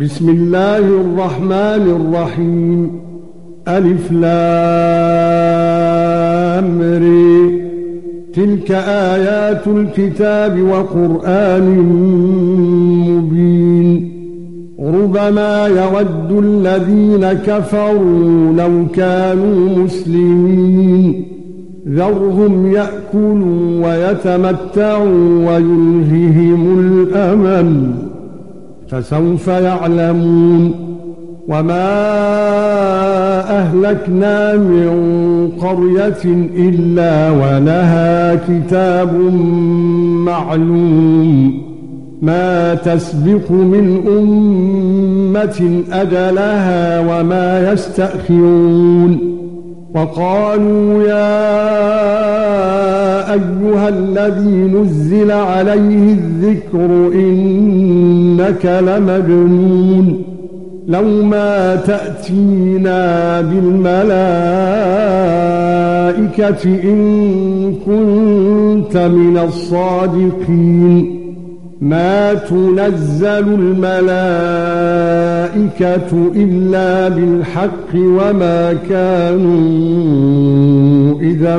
بسم الله الرحمن الرحيم. ألف لام ر. تلك آيات الكتاب وقرآن مبين. ربما يود الذين كفروا لو كانوا مسلمين. ذرهم يأكلوا ويتمتعوا ويلههم الأمل. فسوف يعلمون وما أهلكنا من قرية إلا ولها كتاب معلوم ما تسبق من أمة أجلها وما يستأخرون وقالوا يا أيها الذي نزل عليه الذكر إنك لمجنون لو ما تأتينا بالملائكة إن كنت من الصادقين ما تنزل الملائكة إلا بالحق وما كانوا إذا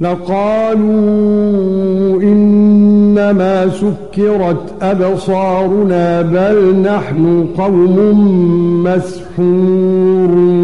لقالوا إنما سكرت أبصارنا بل نحن قوم مسحورون.